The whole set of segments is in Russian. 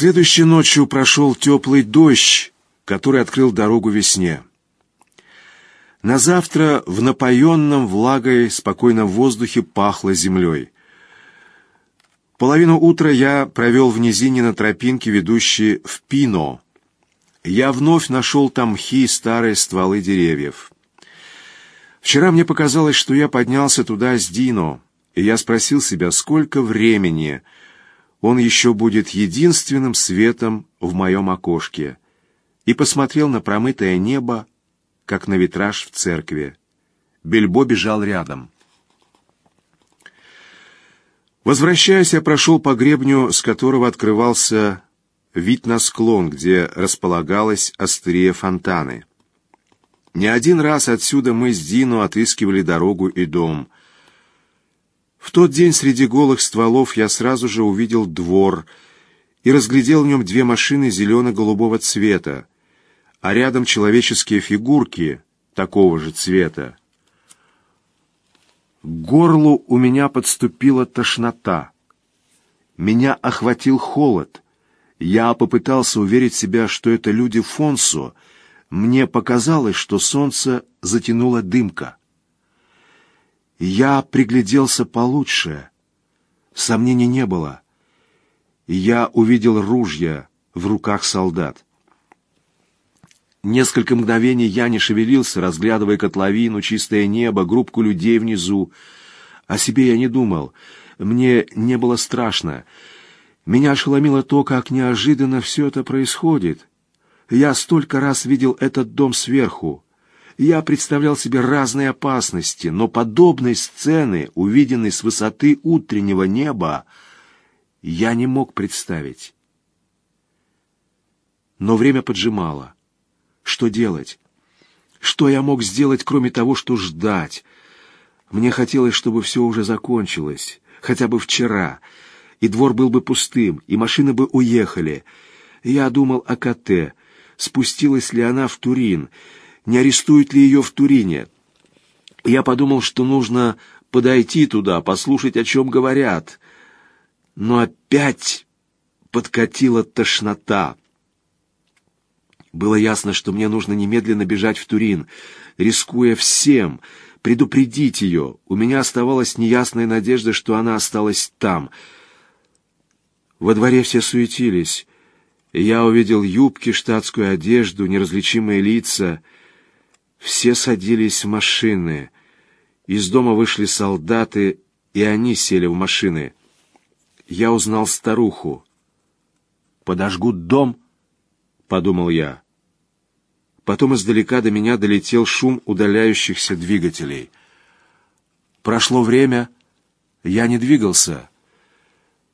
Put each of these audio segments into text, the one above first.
Следующей ночью прошел теплый дождь, который открыл дорогу весне. На завтра в напоенном влагой спокойном воздухе пахло землей. Половину утра я провел в низине на тропинке, ведущей в Пино. Я вновь нашел там мхи и старые стволы деревьев. Вчера мне показалось, что я поднялся туда с Дино, и я спросил себя, сколько времени он еще будет единственным светом в моем окошке, и посмотрел на промытое небо, как на витраж в церкви. Бельбо бежал рядом. Возвращаясь, я прошел по гребню, с которого открывался вид на склон, где располагалась острие фонтаны. Не один раз отсюда мы с Дино отыскивали дорогу и дом. В тот день среди голых стволов я сразу же увидел двор и разглядел в нем две машины зелено-голубого цвета, а рядом человеческие фигурки такого же цвета. К горлу у меня подступила тошнота. Меня охватил холод. Я попытался уверить себя, что это люди Фонсо. Мне показалось, что солнце затянуло дымка. Я пригляделся получше. Сомнений не было. Я увидел ружья в руках солдат. Несколько мгновений я не шевелился, разглядывая котловину, чистое небо, группку людей внизу. О себе я не думал. Мне не было страшно. Меня ошеломило то, как неожиданно все это происходит. Я столько раз видел этот дом сверху. Я представлял себе разные опасности, но подобной сцены, увиденной с высоты утреннего неба, я не мог представить. Но время поджимало. Что делать? Что я мог сделать, кроме того, что ждать? Мне хотелось, чтобы все уже закончилось, хотя бы вчера, и двор был бы пустым, и машины бы уехали. Я думал о КТ, спустилась ли она в Турин, не арестуют ли ее в Турине. Я подумал, что нужно подойти туда, послушать, о чем говорят. Но опять подкатила тошнота. Было ясно, что мне нужно немедленно бежать в Турин, рискуя всем, предупредить ее. У меня оставалась неясная надежда, что она осталась там. Во дворе все суетились. Я увидел юбки, штатскую одежду, неразличимые лица. Все садились в машины. Из дома вышли солдаты, и они сели в машины. Я узнал старуху. «Подожгут дом?» — подумал я. Потом издалека до меня долетел шум удаляющихся двигателей. Прошло время, я не двигался.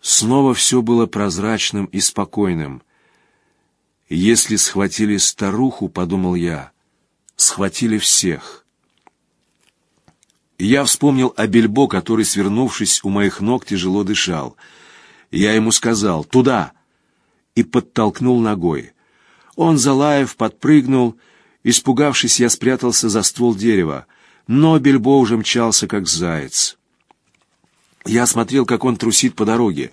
Снова все было прозрачным и спокойным. Если схватили старуху, подумал я, схватили всех. Я вспомнил о Бельбо, который, свернувшись у моих ног, тяжело дышал. Я ему сказал «Туда!» и подтолкнул ногой. Он, залаев, подпрыгнул. Испугавшись, я спрятался за ствол дерева. Но Бельбо уже мчался, как заяц. Я смотрел, как он трусит по дороге.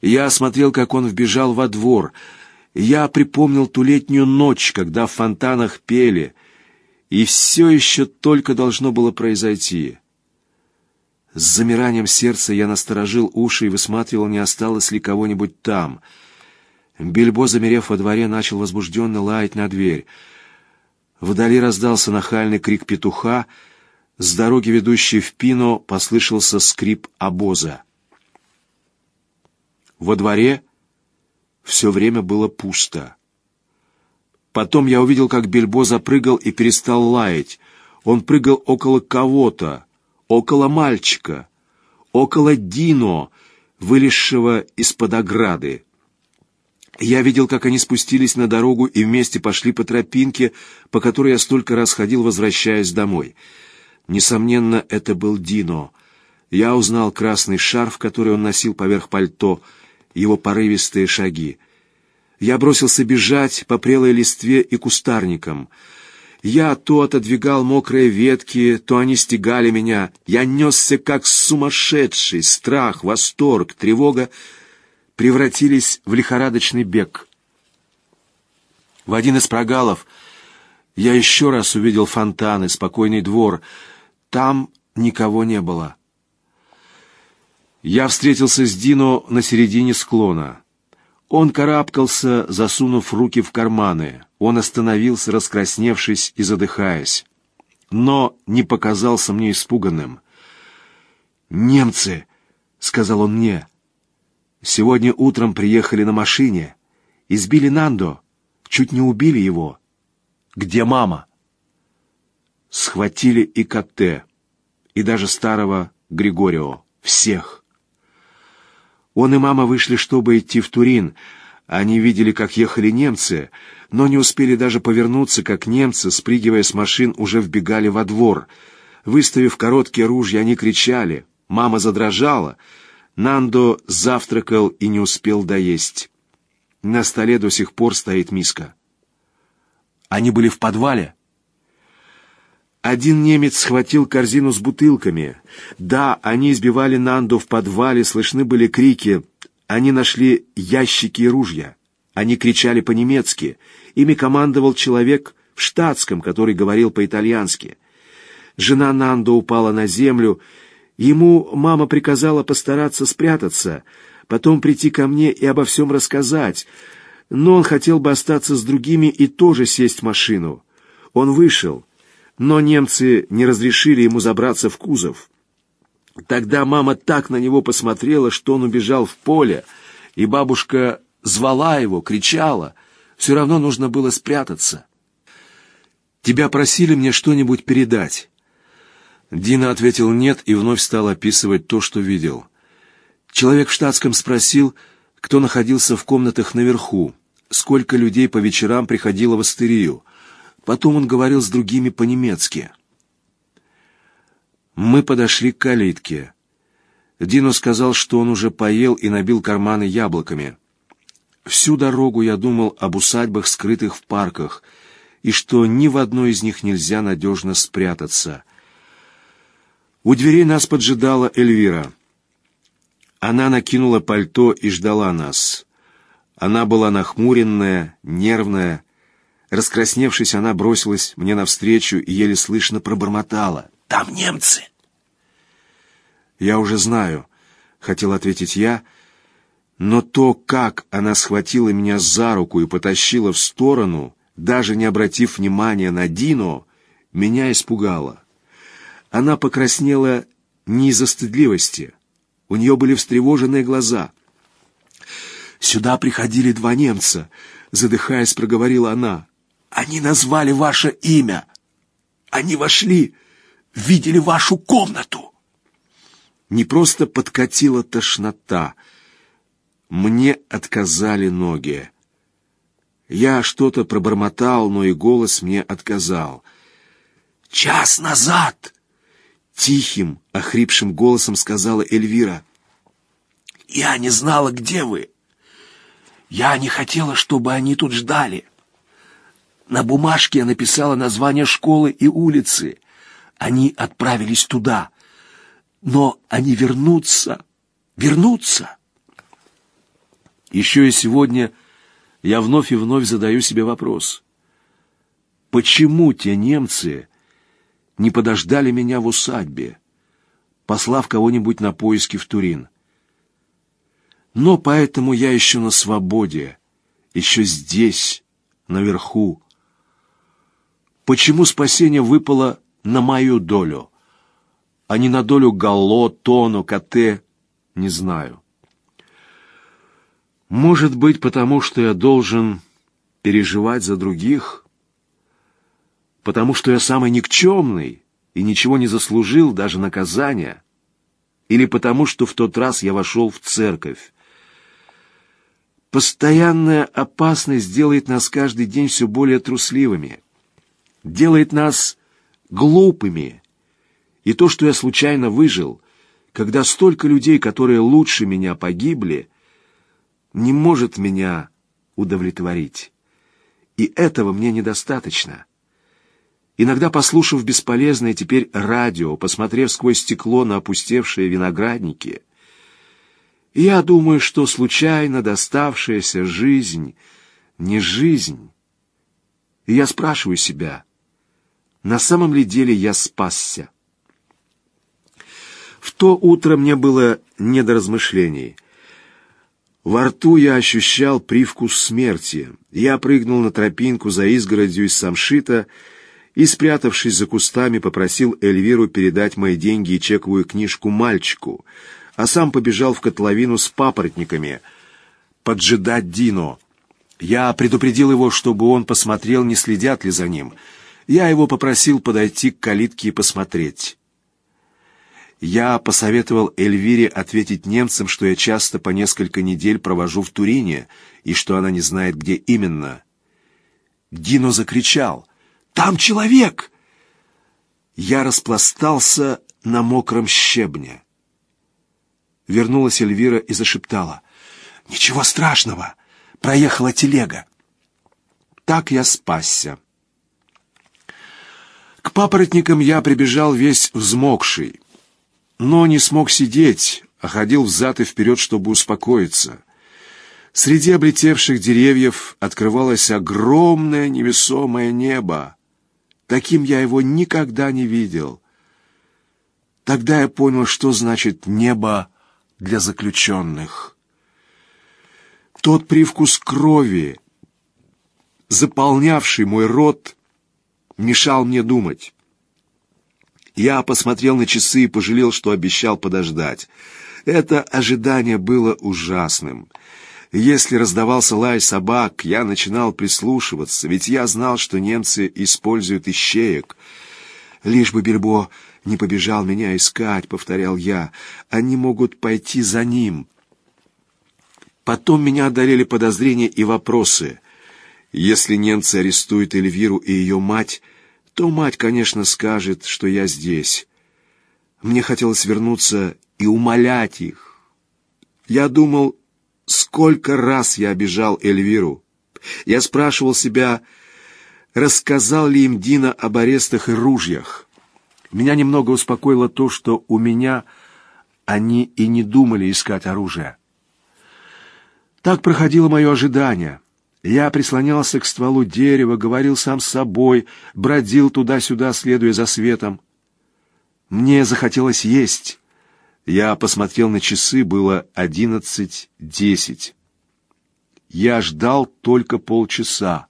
Я смотрел, как он вбежал во двор. Я припомнил ту летнюю ночь, когда в фонтанах пели. И все еще только должно было произойти. С замиранием сердца я насторожил уши и высматривал, не осталось ли кого-нибудь там — Бильбо, замерев во дворе, начал возбужденно лаять на дверь. Вдали раздался нахальный крик петуха. С дороги, ведущей в Пино, послышался скрип обоза. Во дворе все время было пусто. Потом я увидел, как Бельбо запрыгал и перестал лаять. Он прыгал около кого-то, около мальчика, около Дино, вылезшего из-под ограды. Я видел, как они спустились на дорогу и вместе пошли по тропинке, по которой я столько раз ходил, возвращаясь домой. Несомненно, это был Дино. Я узнал красный шарф, который он носил поверх пальто, его порывистые шаги. Я бросился бежать по прелой листве и кустарникам. Я то отодвигал мокрые ветки, то они стегали меня. Я несся как сумасшедший, страх, восторг, тревога превратились в лихорадочный бег. В один из прогалов я еще раз увидел фонтаны, спокойный двор. Там никого не было. Я встретился с Дино на середине склона. Он карабкался, засунув руки в карманы. Он остановился, раскрасневшись и задыхаясь. Но не показался мне испуганным. «Немцы!» — сказал он мне. «Сегодня утром приехали на машине. Избили Нандо. Чуть не убили его. Где мама?» Схватили и Катте, и даже старого Григорио. Всех. Он и мама вышли, чтобы идти в Турин. Они видели, как ехали немцы, но не успели даже повернуться, как немцы, спрыгивая с машин, уже вбегали во двор. Выставив короткие ружья, они кричали. Мама задрожала. Нандо завтракал и не успел доесть. На столе до сих пор стоит миска. Они были в подвале? Один немец схватил корзину с бутылками. Да, они избивали Нанду в подвале, слышны были крики. Они нашли ящики и ружья. Они кричали по-немецки. Ими командовал человек в штатском, который говорил по-итальянски. Жена Нандо упала на землю. Ему мама приказала постараться спрятаться, потом прийти ко мне и обо всем рассказать. Но он хотел бы остаться с другими и тоже сесть в машину. Он вышел но немцы не разрешили ему забраться в кузов. Тогда мама так на него посмотрела, что он убежал в поле, и бабушка звала его, кричала. Все равно нужно было спрятаться. «Тебя просили мне что-нибудь передать?» Дина ответил «нет» и вновь стал описывать то, что видел. Человек в штатском спросил, кто находился в комнатах наверху, сколько людей по вечерам приходило в астерию. Потом он говорил с другими по-немецки. Мы подошли к калитке. Дино сказал, что он уже поел и набил карманы яблоками. Всю дорогу я думал об усадьбах, скрытых в парках, и что ни в одной из них нельзя надежно спрятаться. У дверей нас поджидала Эльвира. Она накинула пальто и ждала нас. Она была нахмуренная, нервная, Раскрасневшись, она бросилась мне навстречу и еле слышно пробормотала. «Там немцы!» «Я уже знаю», — хотел ответить я, но то, как она схватила меня за руку и потащила в сторону, даже не обратив внимания на Дино, меня испугало. Она покраснела не из-за стыдливости. У нее были встревоженные глаза. «Сюда приходили два немца», — задыхаясь, проговорила она. Они назвали ваше имя. Они вошли, видели вашу комнату. Не просто подкатила тошнота. Мне отказали ноги. Я что-то пробормотал, но и голос мне отказал. «Час назад!» Тихим, охрипшим голосом сказала Эльвира. «Я не знала, где вы. Я не хотела, чтобы они тут ждали. На бумажке я написала название школы и улицы. Они отправились туда. Но они вернутся. Вернутся. Еще и сегодня я вновь и вновь задаю себе вопрос. Почему те немцы не подождали меня в усадьбе, послав кого-нибудь на поиски в Турин? Но поэтому я еще на свободе, еще здесь, наверху, Почему спасение выпало на мою долю, а не на долю Галло, Тону, Кате, не знаю. Может быть, потому что я должен переживать за других, потому что я самый никчемный и ничего не заслужил, даже наказания, или потому что в тот раз я вошел в церковь. Постоянная опасность делает нас каждый день все более трусливыми делает нас глупыми. И то, что я случайно выжил, когда столько людей, которые лучше меня погибли, не может меня удовлетворить. И этого мне недостаточно. Иногда, послушав бесполезное теперь радио, посмотрев сквозь стекло на опустевшие виноградники, я думаю, что случайно доставшаяся жизнь не жизнь. И я спрашиваю себя, на самом ли деле я спасся? В то утро мне было не до размышлений. Во рту я ощущал привкус смерти. Я прыгнул на тропинку за изгородью из самшита и, спрятавшись за кустами, попросил Эльвиру передать мои деньги и чековую книжку мальчику, а сам побежал в котловину с папоротниками поджидать Дино. Я предупредил его, чтобы он посмотрел, не следят ли за ним. Я его попросил подойти к калитке и посмотреть. Я посоветовал Эльвире ответить немцам, что я часто по несколько недель провожу в Турине и что она не знает, где именно. Дино закричал «Там человек!» Я распластался на мокром щебне. Вернулась Эльвира и зашептала «Ничего страшного! Проехала телега!» Так я спасся. К папоротникам я прибежал весь взмокший но не смог сидеть, а ходил взад и вперед, чтобы успокоиться. Среди облетевших деревьев открывалось огромное невесомое небо. Таким я его никогда не видел. Тогда я понял, что значит небо для заключенных. Тот привкус крови, заполнявший мой рот, мешал мне думать. Я посмотрел на часы и пожалел, что обещал подождать. Это ожидание было ужасным. Если раздавался лай собак, я начинал прислушиваться, ведь я знал, что немцы используют ищеек. Лишь бы Бельбо не побежал меня искать, повторял я. Они могут пойти за ним. Потом меня одолели подозрения и вопросы. Если немцы арестуют Эльвиру и ее мать, то мать, конечно, скажет, что я здесь. Мне хотелось вернуться и умолять их. Я думал, сколько раз я обижал Эльвиру. Я спрашивал себя, рассказал ли им Дина об арестах и ружьях. Меня немного успокоило то, что у меня они и не думали искать оружие. Так проходило мое ожидание — я прислонялся к стволу дерева, говорил сам с собой, бродил туда-сюда, следуя за светом. Мне захотелось есть. Я посмотрел на часы, было одиннадцать десять. Я ждал только полчаса.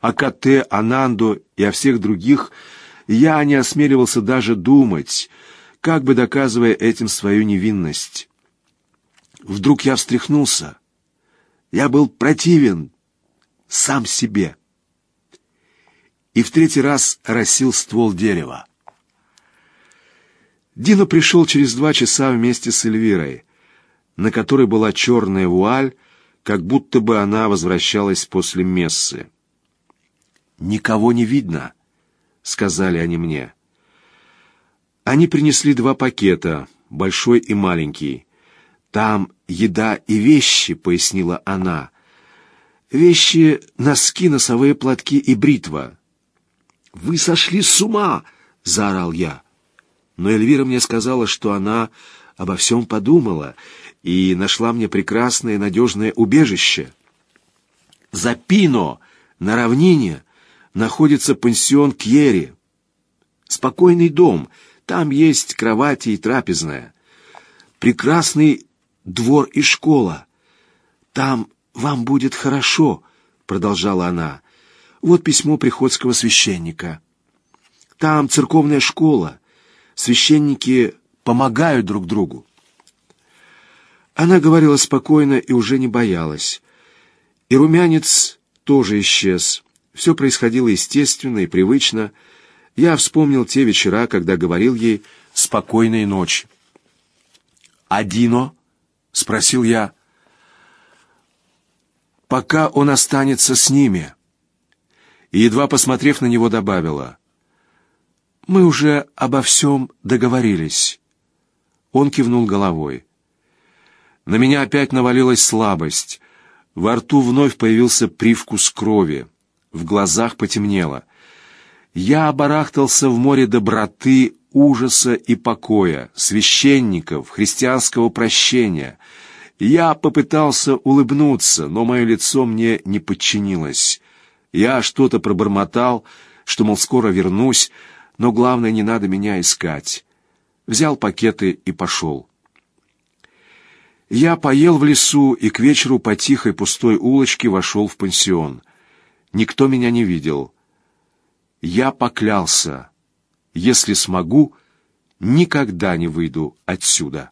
О Кате, Анандо и о всех других я не осмеливался даже думать, как бы доказывая этим свою невинность. Вдруг я встряхнулся. Я был противен, сам себе. И в третий раз росил ствол дерева. Дино пришел через два часа вместе с Эльвирой, на которой была черная вуаль, как будто бы она возвращалась после мессы. «Никого не видно», — сказали они мне. Они принесли два пакета, большой и маленький. «Там еда и вещи», — пояснила она. Вещи, носки, носовые платки и бритва. «Вы сошли с ума!» — заорал я. Но Эльвира мне сказала, что она обо всем подумала и нашла мне прекрасное надежное убежище. За Пино, на равнине, находится пансион Кьери. Спокойный дом, там есть кровати и трапезная. Прекрасный двор и школа. Там «Вам будет хорошо», — продолжала она. «Вот письмо приходского священника. Там церковная школа. Священники помогают друг другу». Она говорила спокойно и уже не боялась. И румянец тоже исчез. Все происходило естественно и привычно. Я вспомнил те вечера, когда говорил ей «спокойной ночи». «Адино?» — спросил я пока он останется с ними. И, едва посмотрев на него, добавила, «Мы уже обо всем договорились». Он кивнул головой. На меня опять навалилась слабость. Во рту вновь появился привкус крови. В глазах потемнело. Я обарахтался в море доброты, ужаса и покоя, священников, христианского прощения — Я попытался улыбнуться, но мое лицо мне не подчинилось. Я что-то пробормотал, что, мол, скоро вернусь, но главное, не надо меня искать. Взял пакеты и пошел. Я поел в лесу и к вечеру по тихой пустой улочке вошел в пансион. Никто меня не видел. Я поклялся, если смогу, никогда не выйду отсюда.